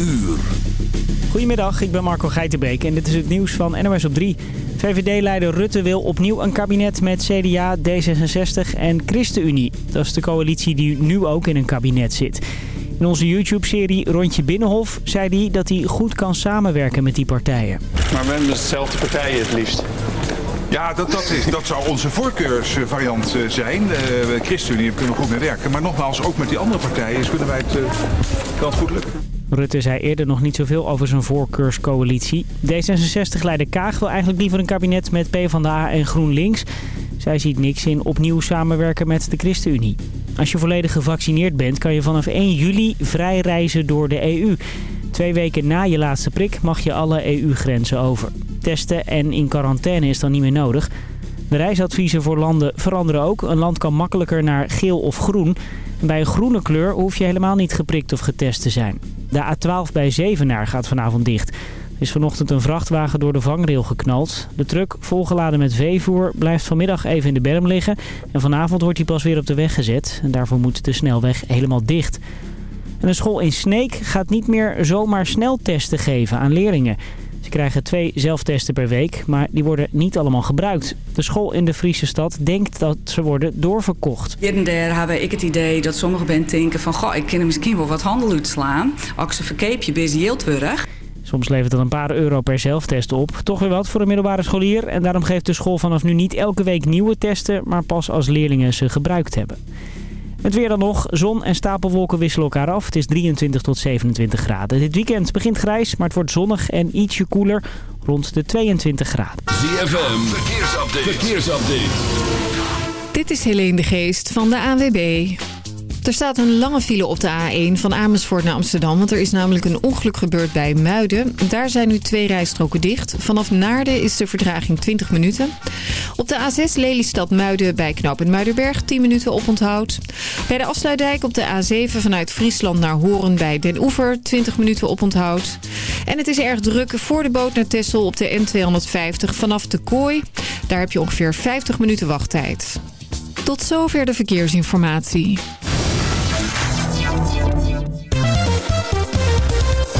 uur. Goedemiddag, ik ben Marco Geitenbeek en dit is het nieuws van NOS op 3. VVD-leider Rutte wil opnieuw een kabinet met CDA, D66 en ChristenUnie. Dat is de coalitie die nu ook in een kabinet zit. In onze YouTube-serie Rondje Binnenhof zei hij dat hij goed kan samenwerken met die partijen. Maar we hebben dezelfde partijen het liefst. Ja, dat, dat, is, dat zou onze voorkeursvariant eh, zijn. De ChristenUnie kunnen we goed mee werken. Maar nogmaals, ook met die andere partijen kunnen wij het, uh, kan het goed lukken. Rutte zei eerder nog niet zoveel over zijn voorkeurscoalitie. D66-leider Kaag wil eigenlijk liever een kabinet met PvdA en GroenLinks. Zij ziet niks in opnieuw samenwerken met de ChristenUnie. Als je volledig gevaccineerd bent, kan je vanaf 1 juli vrij reizen door de EU. Twee weken na je laatste prik mag je alle EU-grenzen over. Testen en in quarantaine is dan niet meer nodig. De reisadviezen voor landen veranderen ook. Een land kan makkelijker naar geel of groen. Bij een groene kleur hoef je helemaal niet geprikt of getest te zijn. De A12 bij Zevenaar gaat vanavond dicht. Is vanochtend een vrachtwagen door de vangrail geknald. De truck, volgeladen met veevoer, blijft vanmiddag even in de berm liggen. En vanavond wordt hij pas weer op de weg gezet. En daarvoor moet de snelweg helemaal dicht. En een school in Sneek gaat niet meer zomaar sneltesten geven aan leerlingen. Ze krijgen twee zelftesten per week, maar die worden niet allemaal gebruikt. De school in de Friese stad denkt dat ze worden doorverkocht. Hier en daar hebben ik het idee dat sommige mensen denken van... goh, ik kan misschien wel wat handel uitslaan. Als ze verkeepje best heel terug. Soms levert dat een paar euro per zelftest op. Toch weer wat voor een middelbare scholier. En daarom geeft de school vanaf nu niet elke week nieuwe testen... maar pas als leerlingen ze gebruikt hebben. Het weer dan nog. Zon en stapelwolken wisselen elkaar af. Het is 23 tot 27 graden. Dit weekend begint grijs, maar het wordt zonnig en ietsje koeler. Rond de 22 graden. ZFM, verkeersupdate. verkeersupdate. Dit is Helene de Geest van de ANWB. Er staat een lange file op de A1 van Amersfoort naar Amsterdam. Want er is namelijk een ongeluk gebeurd bij Muiden. Daar zijn nu twee rijstroken dicht. Vanaf Naarden is de vertraging 20 minuten. Op de A6 Lelystad Muiden bij knooppunt Muidenberg 10 minuten oponthoud. Bij de afsluitdijk op de A7 vanuit Friesland naar Horen bij Den Oever 20 minuten oponthoud. En het is erg druk voor de boot naar Texel op de N250 vanaf de Kooi. Daar heb je ongeveer 50 minuten wachttijd. Tot zover de verkeersinformatie.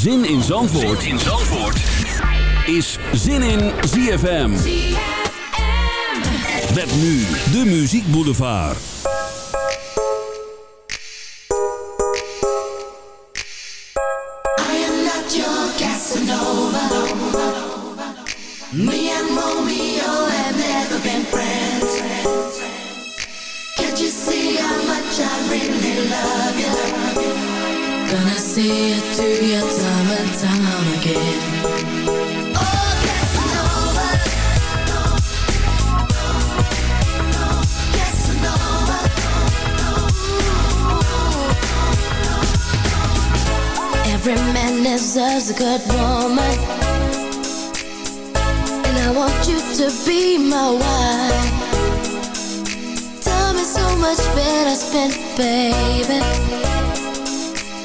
Zin in Zandvoort, zin in Zandvoort. is Zin in ZFM. Met nu de Muziek Boulevard. I am not your Casanova. Me and Romeo have never been friends. Can't you see how much I really love you? Gonna see it through your time and time again. Oh. Every man deserves a good woman. And I want you to be my wife. Time is so much better spent, baby.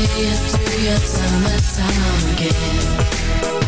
It through your time and time again.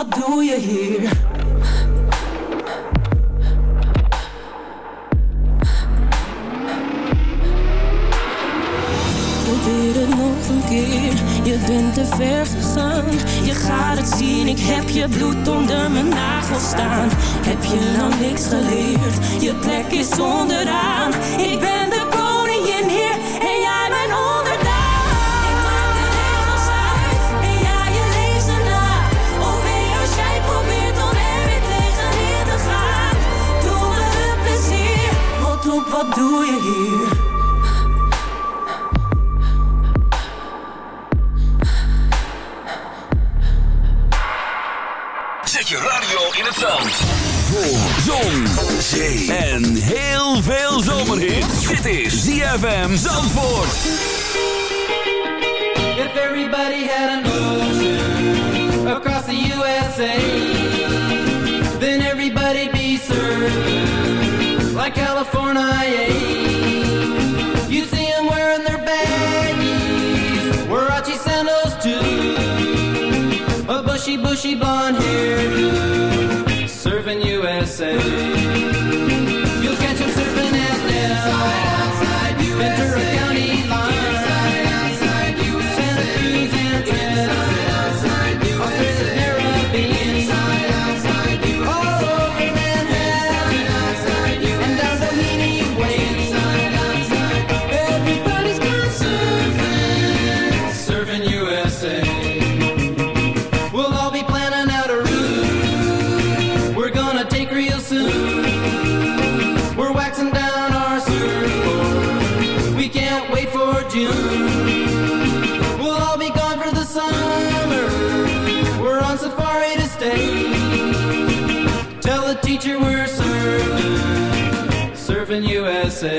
Wat doe je hier? Probeer het nog een keer, je bent te ver gegaan. Je gaat het zien, ik heb je bloed onder mijn nagels staan. Heb je nou niks geleerd? Je plek is onderaan. Ik ben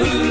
Hallelujah.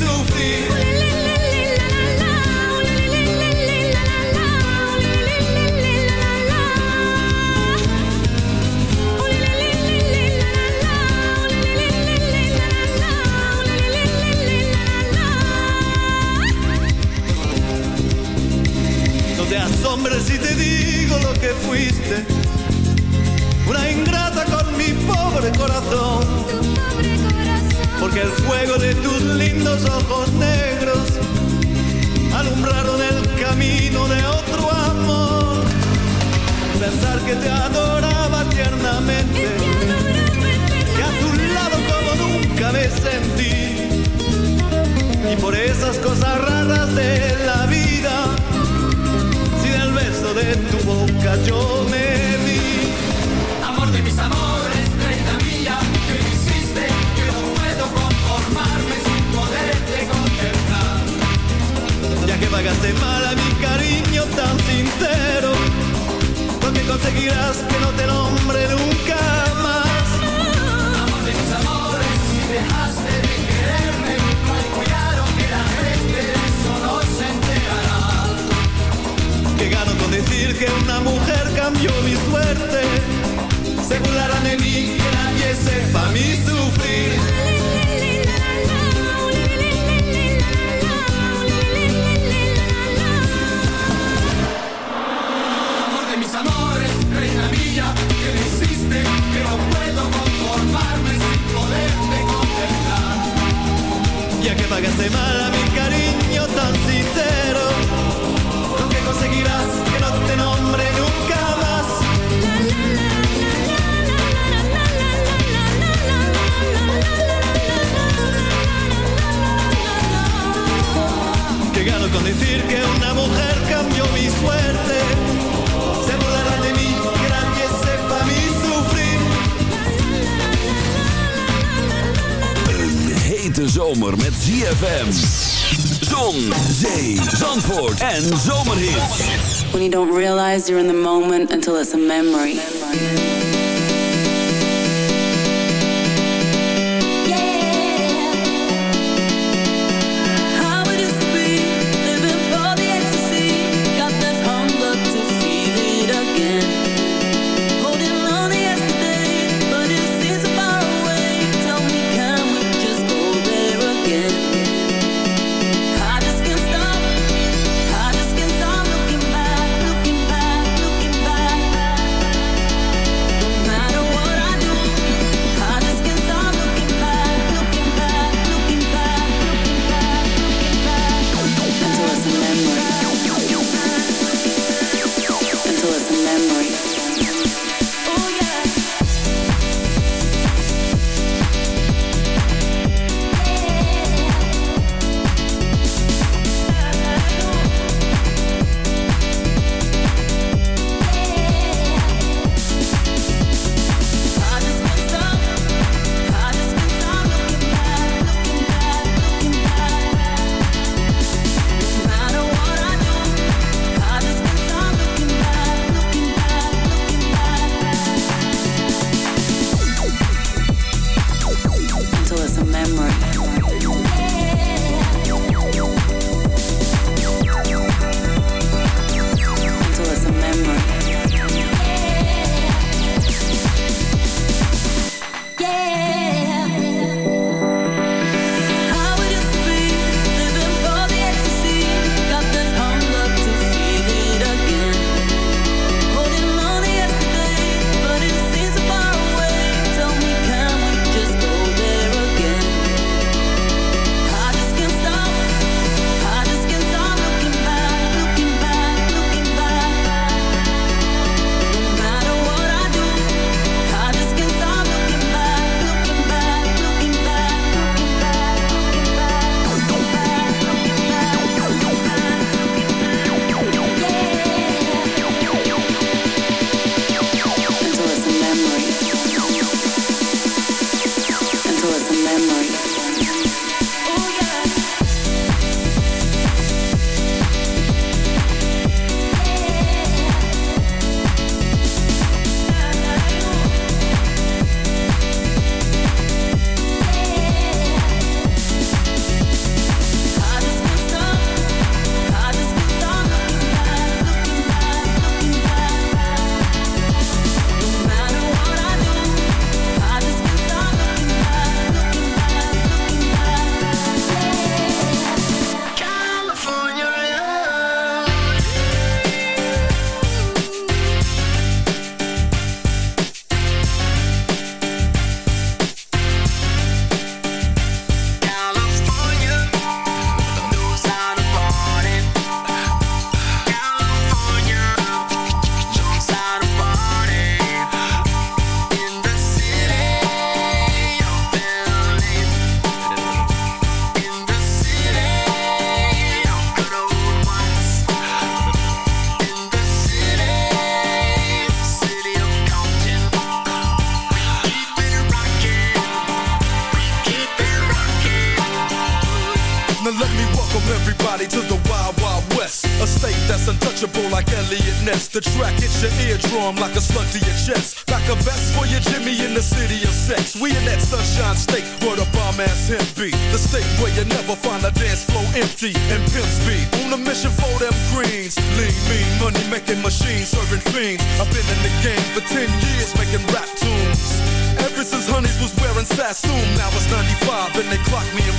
sofrer. met ZFM. Zon, zee, zandvoort en zomerhit. When you don't realize you're in the moment until it's a memory. The track hits your eardrum like a slug to your chest. Like a vest for your Jimmy in the city of sex. We in that sunshine state where the bomb ass him be. The state where you never find a dance floor empty and pimp speed. On a mission for them greens. Lean, mean, money making machines serving fiends. I've been in the game for 10 years making rap tunes. Ever since Honeys was wearing Sassoon, now it's 95 and they clock me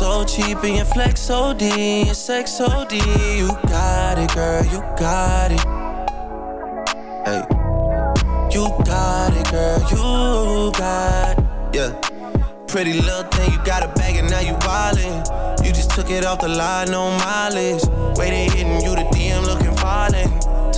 So cheap. And your flex so D, your sex so D. You got it, girl, you got it. Hey. You got it, girl, you got it. Yeah. Pretty little thing, you got a bag and now you wildin'. You just took it off the line, no mileage. Waiting, hitting you the DM.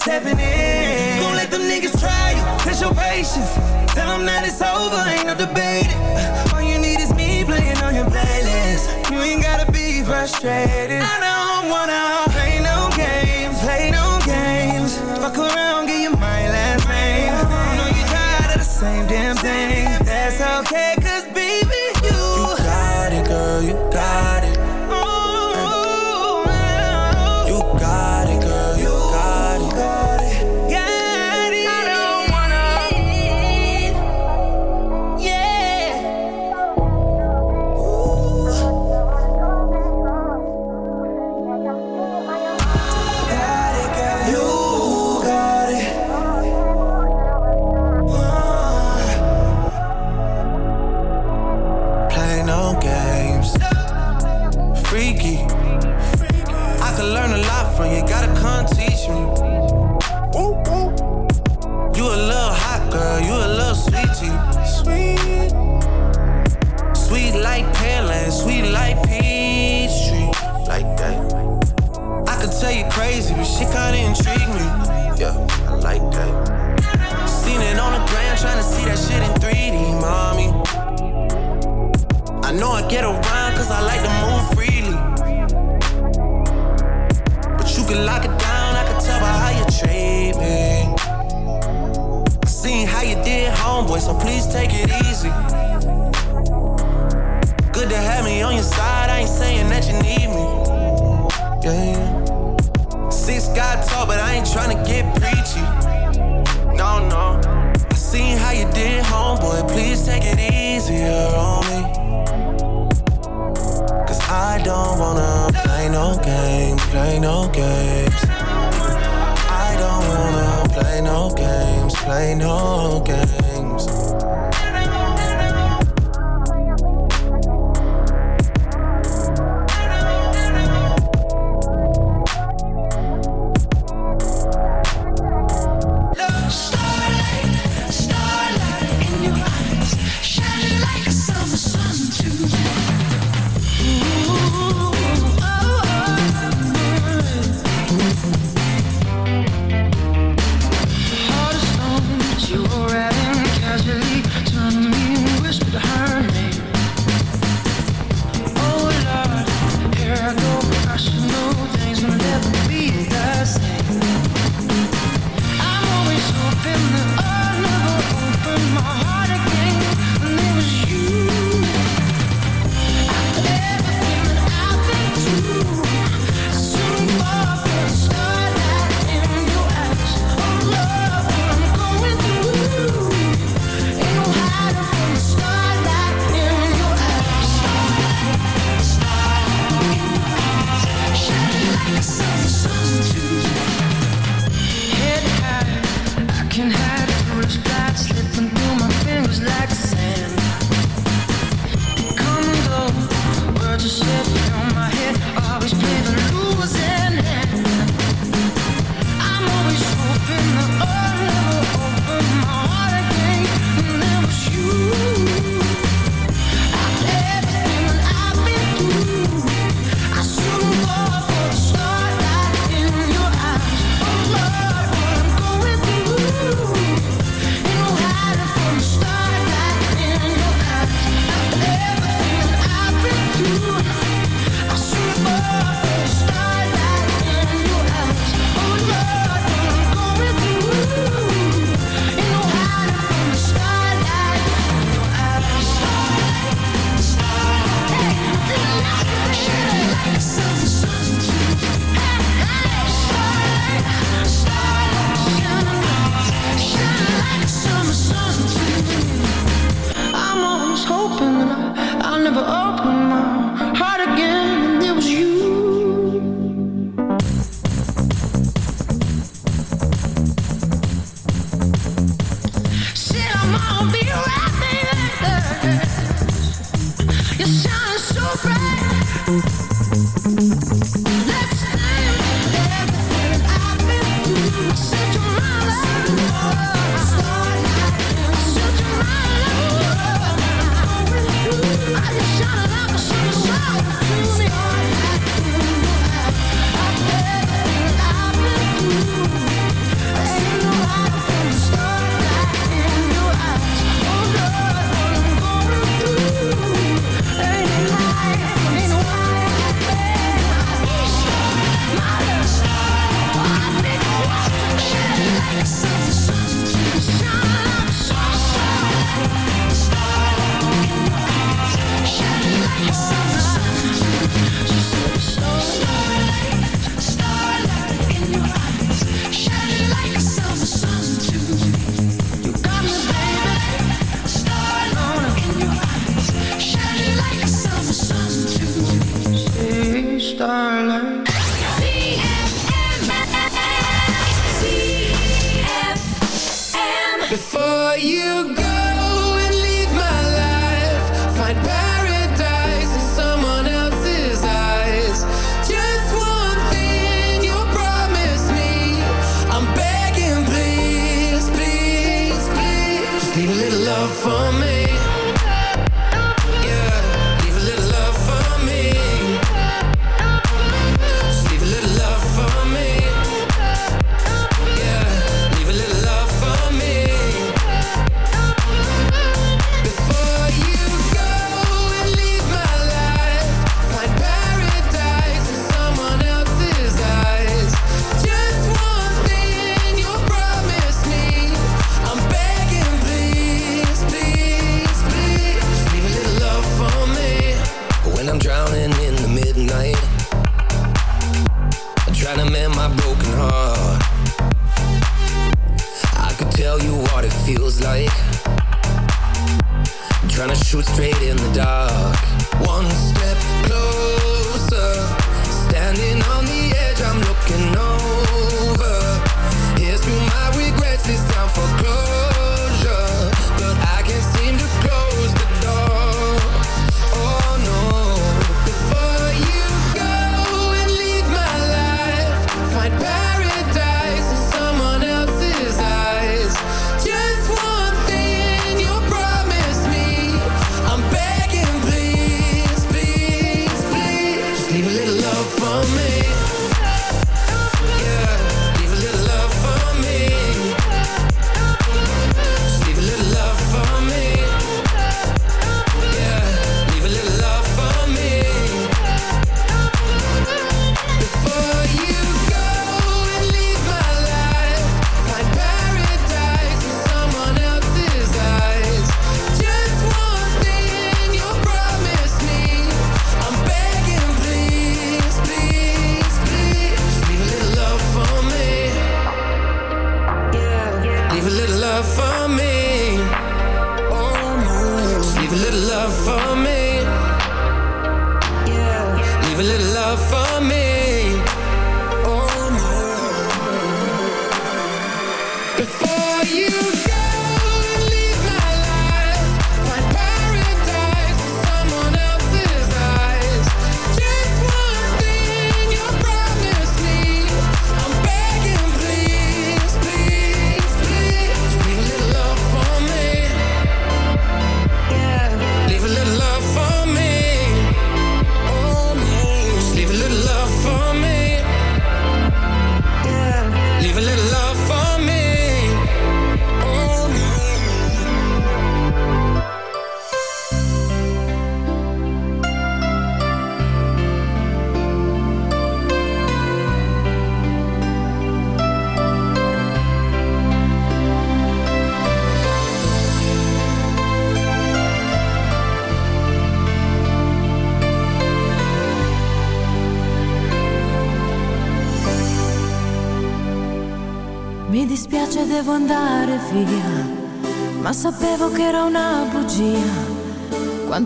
stepping in. Don't let them niggas try you. Test your patience. Tell them that it's over. Ain't no debating. All you need is me playing on your playlist. You ain't gotta be frustrated. I don't wanna play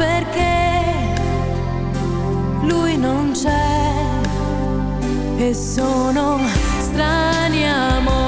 perché lui non c'è e sono strani amori.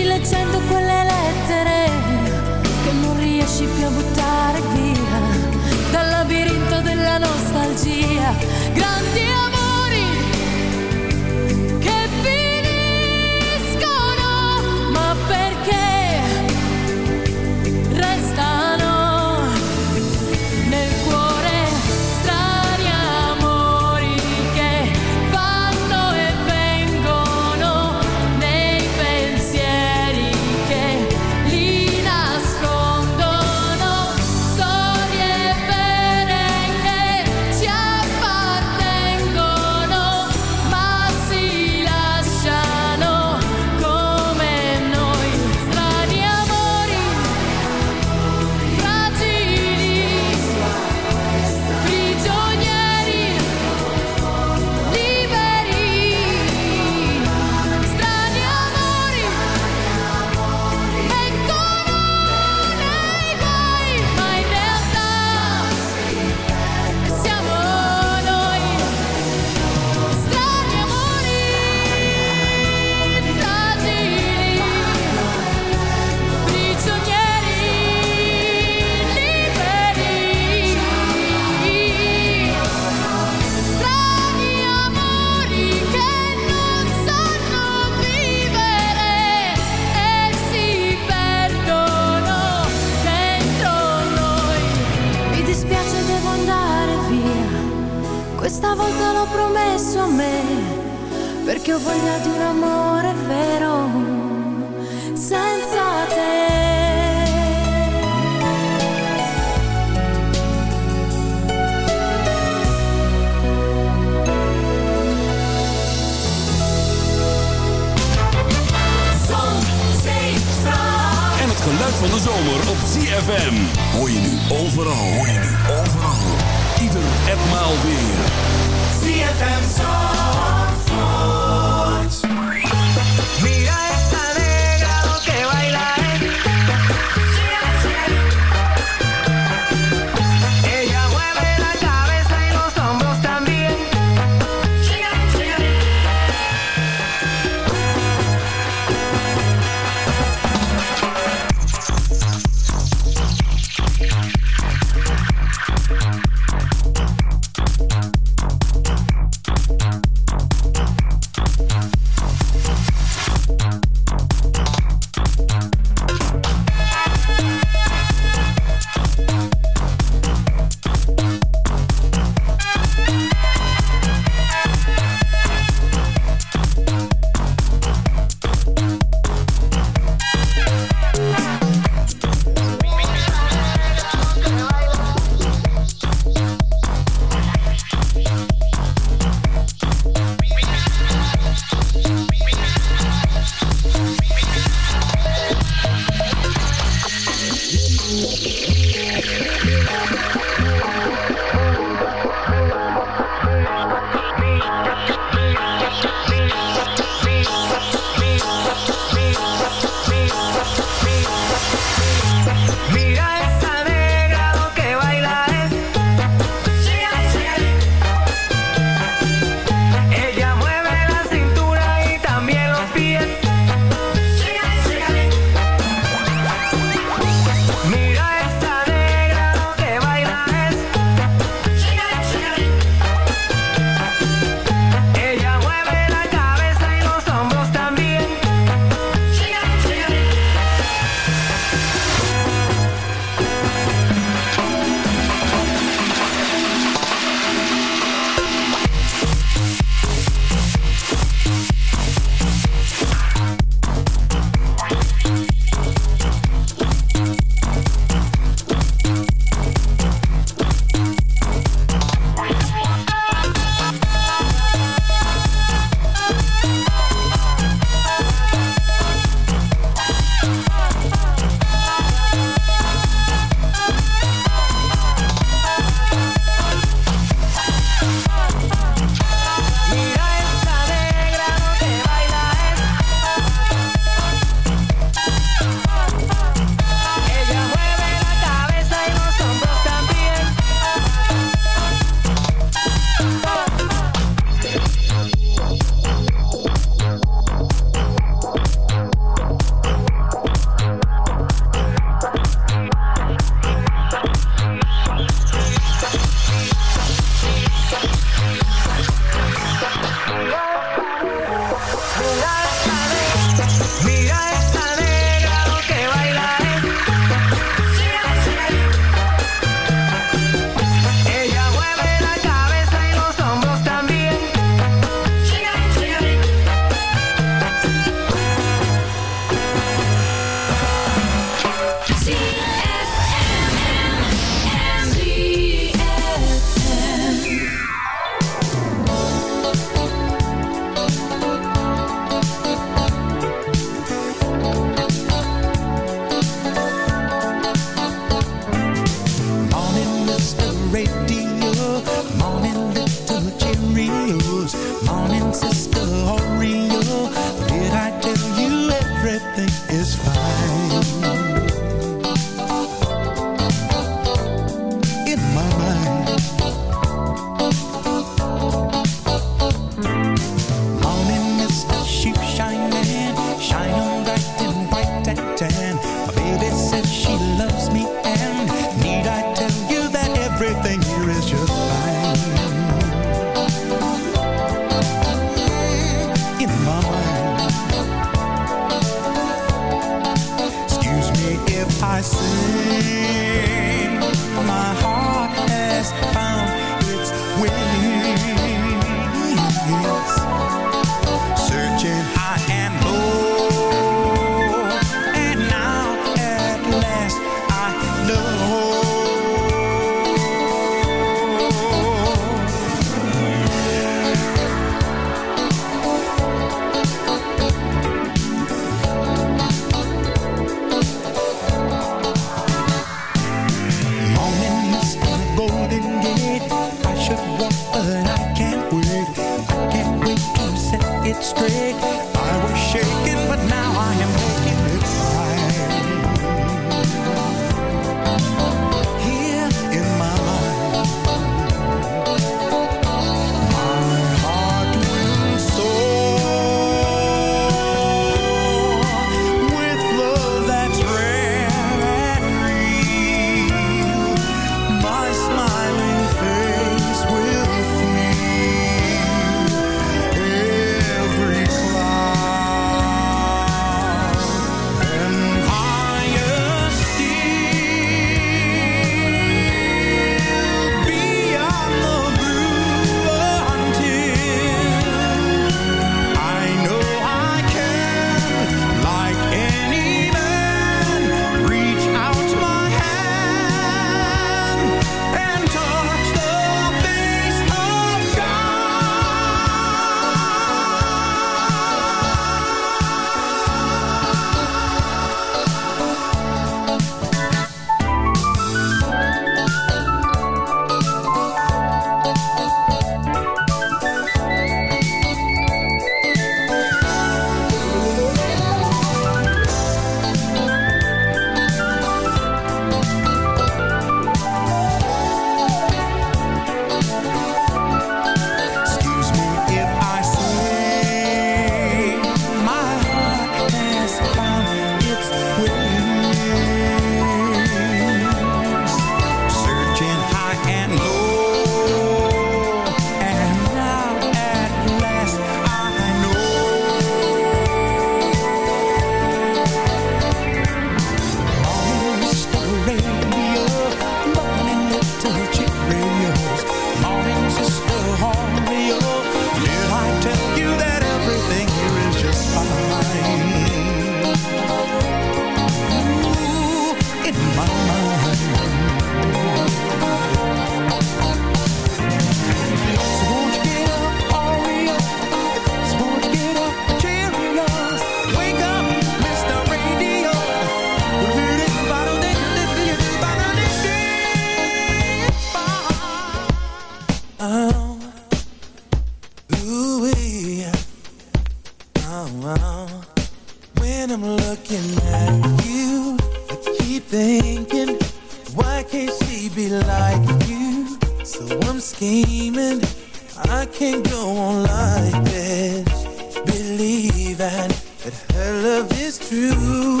that that her love is true.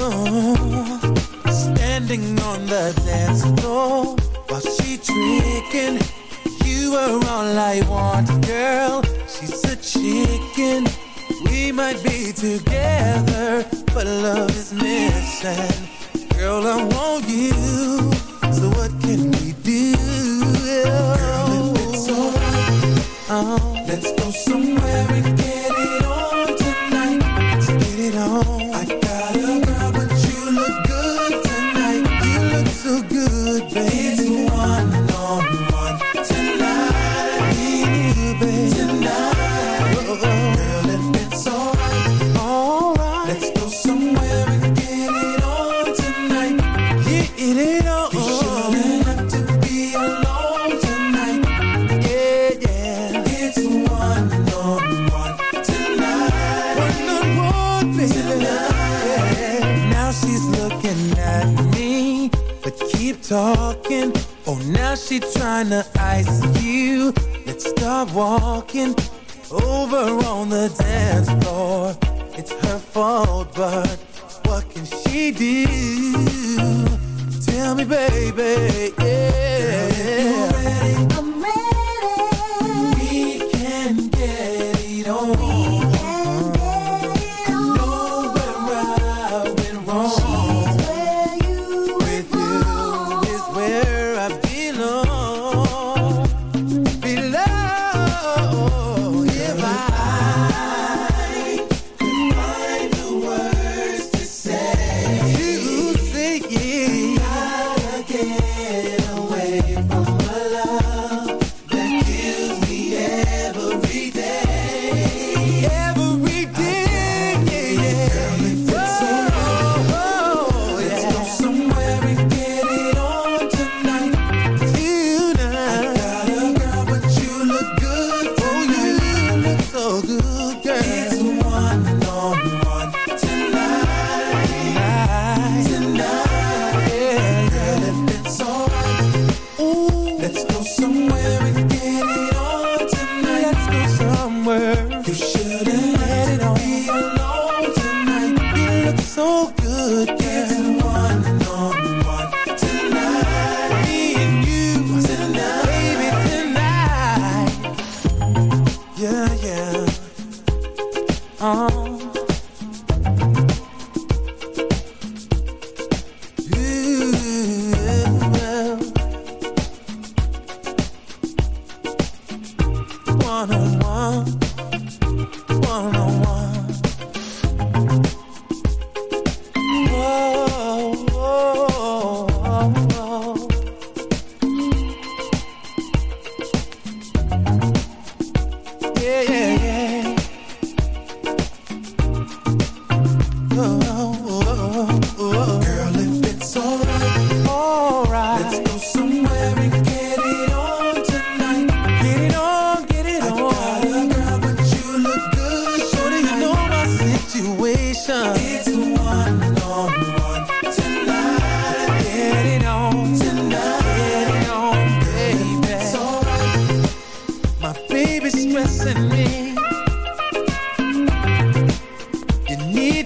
Oh, standing on that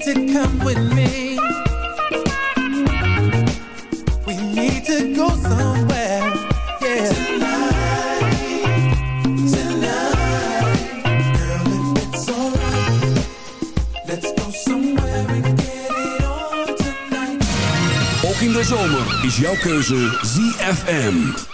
We need to go somewhere. Let's go somewhere. Ook in de zomer is jouw keuze ZFM.